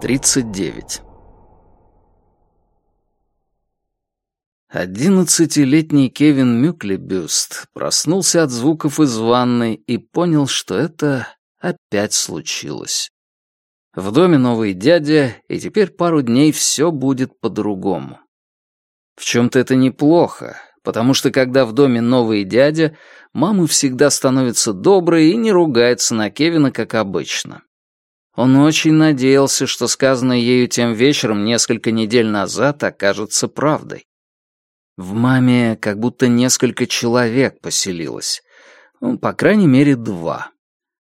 39. Одиннадцатилетний Кевин Мюклебюст проснулся от звуков из ванной и понял, что это опять случилось. В доме новый дядя, и теперь пару дней все будет по-другому. В чем-то это неплохо, потому что когда в доме новый дядя, мама всегда становится доброй и не ругается на Кевина, как обычно. Он очень надеялся, что сказанное ею тем вечером несколько недель назад окажется правдой. В маме как будто несколько человек поселилось. Ну, по крайней мере, два.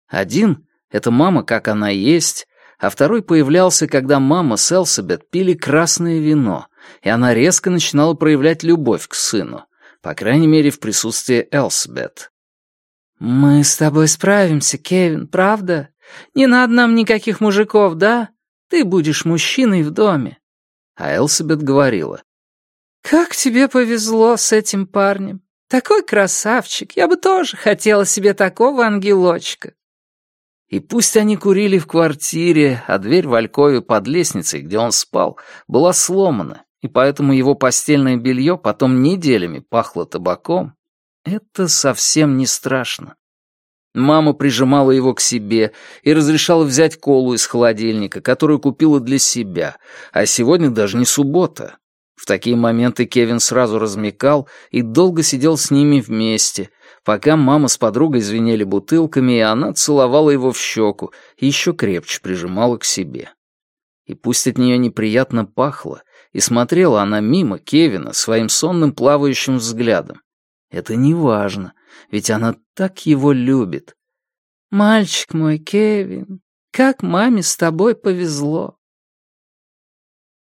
Один — это мама, как она есть, а второй появлялся, когда мама с Элсабет пили красное вино, и она резко начинала проявлять любовь к сыну, по крайней мере, в присутствии Элсабет. «Мы с тобой справимся, Кевин, правда? Не надо нам никаких мужиков, да? Ты будешь мужчиной в доме». А Элсабет говорила, «Как тебе повезло с этим парнем. Такой красавчик. Я бы тоже хотела себе такого ангелочка». И пусть они курили в квартире, а дверь в Алькове под лестницей, где он спал, была сломана, и поэтому его постельное белье потом неделями пахло табаком, это совсем не страшно. Мама прижимала его к себе и разрешала взять колу из холодильника, которую купила для себя, а сегодня даже не суббота, в такие моменты Кевин сразу размекал и долго сидел с ними вместе, пока мама с подругой звенели бутылками, и она целовала его в щеку и еще крепче прижимала к себе. И пусть от нее неприятно пахло, и смотрела она мимо Кевина своим сонным плавающим взглядом. Это не важно, ведь она так его любит. «Мальчик мой, Кевин, как маме с тобой повезло!»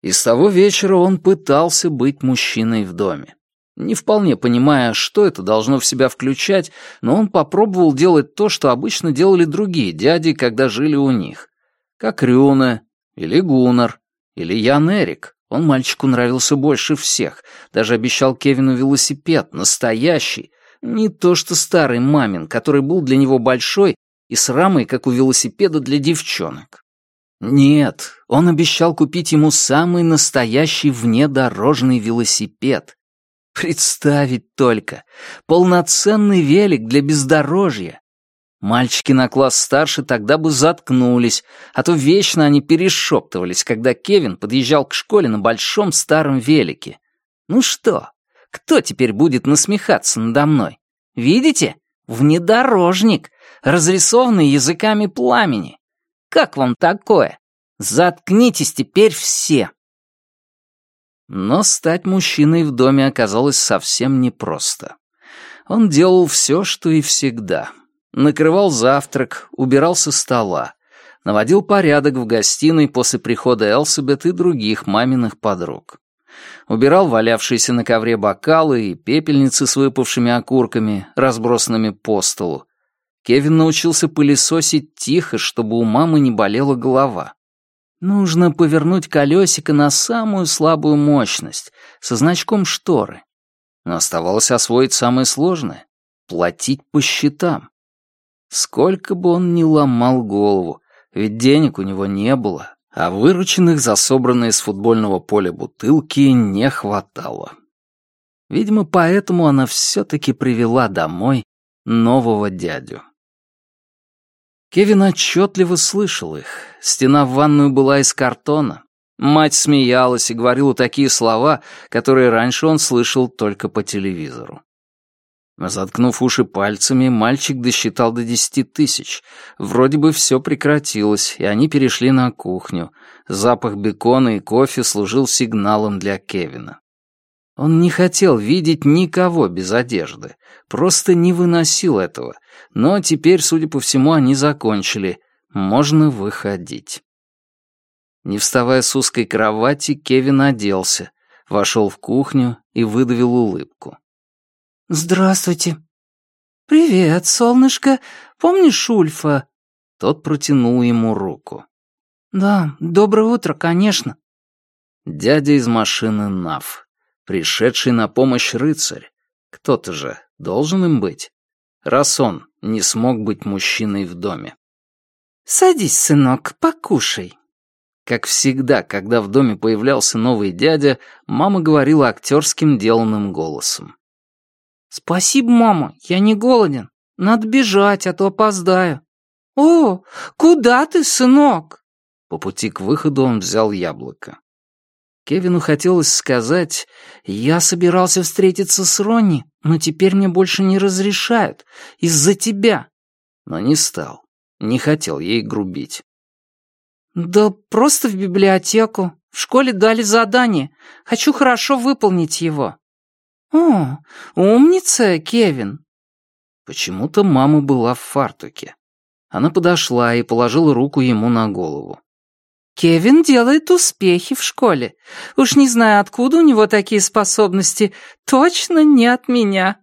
И с того вечера он пытался быть мужчиной в доме. Не вполне понимая, что это должно в себя включать, но он попробовал делать то, что обычно делали другие дяди, когда жили у них. Как Рюна, или Гуннар, или Ян Эрик. Он мальчику нравился больше всех. Даже обещал Кевину велосипед, настоящий. Не то что старый мамин, который был для него большой и с рамой, как у велосипеда для девчонок. Нет, он обещал купить ему самый настоящий внедорожный велосипед. Представить только. Полноценный велик для бездорожья. Мальчики на класс старше тогда бы заткнулись, а то вечно они перешептывались, когда Кевин подъезжал к школе на большом старом велике. Ну что, кто теперь будет насмехаться надо мной? Видите? Внедорожник, разрисованный языками пламени. Как вам такое? Заткнитесь теперь все!» Но стать мужчиной в доме оказалось совсем непросто. Он делал все, что и всегда. Накрывал завтрак, убирал со стола, наводил порядок в гостиной после прихода Элсабет и других маминых подруг. Убирал валявшиеся на ковре бокалы и пепельницы с выпавшими окурками, разбросанными по столу, Кевин научился пылесосить тихо, чтобы у мамы не болела голова. Нужно повернуть колесико на самую слабую мощность, со значком шторы. Но оставалось освоить самое сложное — платить по счетам. Сколько бы он ни ломал голову, ведь денег у него не было, а вырученных за собранные с футбольного поля бутылки не хватало. Видимо, поэтому она все-таки привела домой нового дядю. Кевин отчетливо слышал их. Стена в ванную была из картона. Мать смеялась и говорила такие слова, которые раньше он слышал только по телевизору. Заткнув уши пальцами, мальчик досчитал до десяти тысяч. Вроде бы все прекратилось, и они перешли на кухню. Запах бекона и кофе служил сигналом для Кевина. Он не хотел видеть никого без одежды, просто не выносил этого, но теперь, судя по всему, они закончили. Можно выходить. Не вставая с узкой кровати, Кевин оделся, вошел в кухню и выдавил улыбку. «Здравствуйте». «Привет, солнышко. Помнишь Ульфа?» Тот протянул ему руку. «Да, доброе утро, конечно». Дядя из машины НАВ, пришедший на помощь рыцарь. Кто-то же должен им быть раз он не смог быть мужчиной в доме. «Садись, сынок, покушай». Как всегда, когда в доме появлялся новый дядя, мама говорила актерским деланным голосом. «Спасибо, мама, я не голоден. Надо бежать, а то опоздаю». «О, куда ты, сынок?» По пути к выходу он взял яблоко. Кевину хотелось сказать, «Я собирался встретиться с Ронни, но теперь мне больше не разрешают, из-за тебя». Но не стал, не хотел ей грубить. «Да просто в библиотеку. В школе дали задание. Хочу хорошо выполнить его». «О, умница, Кевин!» Почему-то мама была в фартуке. Она подошла и положила руку ему на голову. «Кевин делает успехи в школе. Уж не знаю, откуда у него такие способности. Точно не от меня».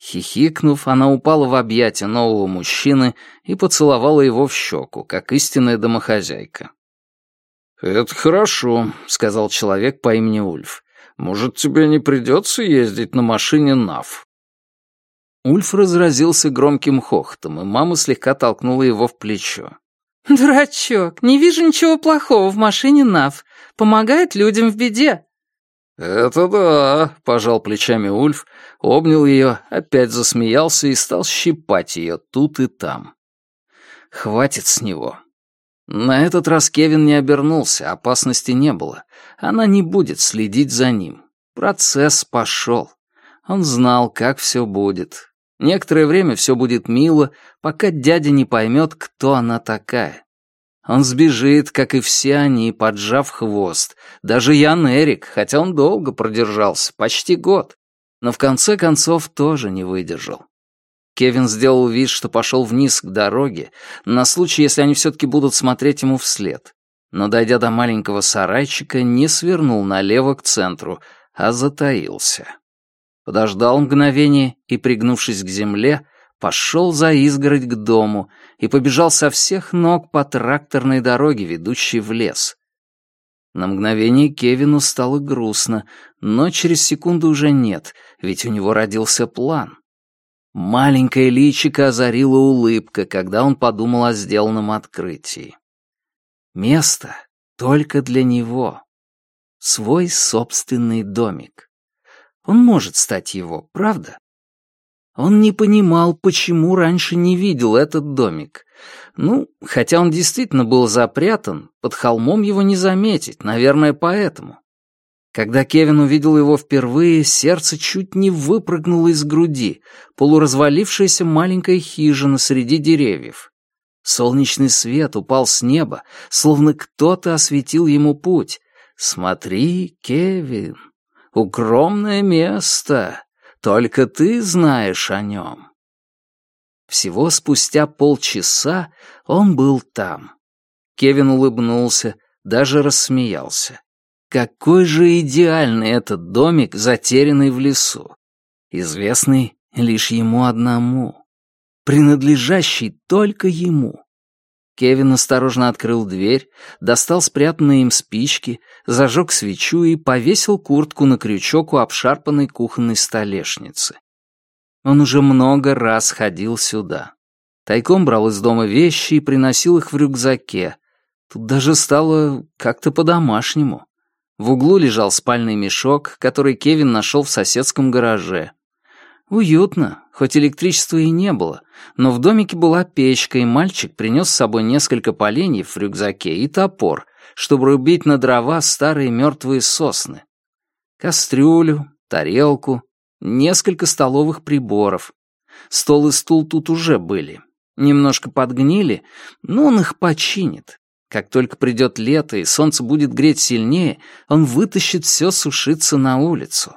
Хихикнув, она упала в объятия нового мужчины и поцеловала его в щеку, как истинная домохозяйка. «Это хорошо», — сказал человек по имени Ульф. Может, тебе не придется ездить на машине НАФ?» Ульф разразился громким хохотом, и мама слегка толкнула его в плечо. «Дурачок, не вижу ничего плохого в машине НАФ. Помогает людям в беде». «Это да», — пожал плечами Ульф, обнял ее, опять засмеялся и стал щипать ее тут и там. «Хватит с него. На этот раз Кевин не обернулся, опасности не было. Она не будет следить за ним. Процесс пошел. Он знал, как все будет. Некоторое время все будет мило, пока дядя не поймет, кто она такая. Он сбежит, как и все они, поджав хвост. Даже Ян Эрик, хотя он долго продержался, почти год. Но в конце концов тоже не выдержал. Кевин сделал вид, что пошел вниз к дороге, на случай, если они все-таки будут смотреть ему вслед. Но, дойдя до маленького сарайчика, не свернул налево к центру, а затаился. Подождал мгновение и, пригнувшись к земле, пошел за изгородь к дому и побежал со всех ног по тракторной дороге, ведущей в лес. На мгновение Кевину стало грустно, но через секунду уже нет, ведь у него родился план. Маленькое личико озарила улыбка, когда он подумал о сделанном открытии. Место только для него. Свой собственный домик. Он может стать его, правда? Он не понимал, почему раньше не видел этот домик. Ну, хотя он действительно был запрятан, под холмом его не заметить, наверное, поэтому. Когда Кевин увидел его впервые, сердце чуть не выпрыгнуло из груди, полуразвалившаяся маленькая хижина среди деревьев. Солнечный свет упал с неба, словно кто-то осветил ему путь. «Смотри, Кевин, укромное место, только ты знаешь о нем». Всего спустя полчаса он был там. Кевин улыбнулся, даже рассмеялся. Какой же идеальный этот домик, затерянный в лесу. Известный лишь ему одному. Принадлежащий только ему. Кевин осторожно открыл дверь, достал спрятанные им спички, зажег свечу и повесил куртку на крючок у обшарпанной кухонной столешницы. Он уже много раз ходил сюда. Тайком брал из дома вещи и приносил их в рюкзаке. Тут даже стало как-то по-домашнему. В углу лежал спальный мешок, который Кевин нашел в соседском гараже. Уютно, хоть электричества и не было, но в домике была печка, и мальчик принес с собой несколько поленьев в рюкзаке и топор, чтобы рубить на дрова старые мертвые сосны. Кастрюлю, тарелку, несколько столовых приборов. Стол и стул тут уже были. Немножко подгнили, но он их починит. Как только придет лето и солнце будет греть сильнее, он вытащит все сушиться на улицу.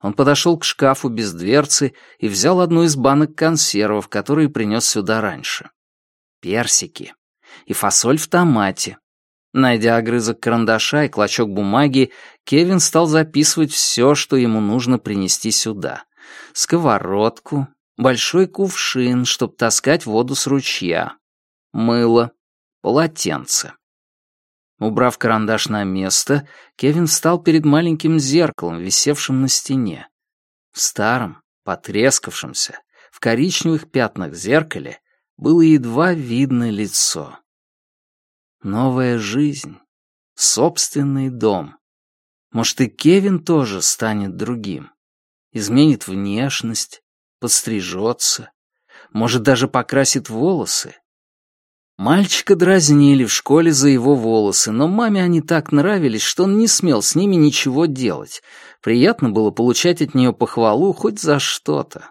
Он подошел к шкафу без дверцы и взял одну из банок консервов, которые принес сюда раньше. Персики. И фасоль в томате. Найдя огрызок карандаша и клочок бумаги, Кевин стал записывать все, что ему нужно принести сюда. Сковородку, большой кувшин, чтобы таскать воду с ручья, мыло, полотенце. Убрав карандаш на место, Кевин встал перед маленьким зеркалом, висевшим на стене. В старом, потрескавшемся, в коричневых пятнах зеркале было едва видно лицо. Новая жизнь, Собственный дом. Может, и Кевин тоже станет другим. Изменит внешность, подстрижется, может, даже покрасит волосы. Мальчика дразнили в школе за его волосы, но маме они так нравились, что он не смел с ними ничего делать. Приятно было получать от нее похвалу хоть за что-то.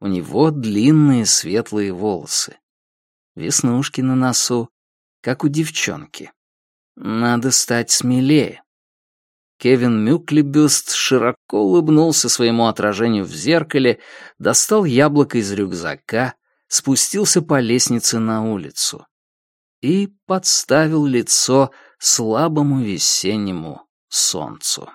У него длинные светлые волосы. Веснушки на носу, как у девчонки. Надо стать смелее. Кевин Мюклибюст широко улыбнулся своему отражению в зеркале, достал яблоко из рюкзака, спустился по лестнице на улицу и подставил лицо слабому весеннему солнцу.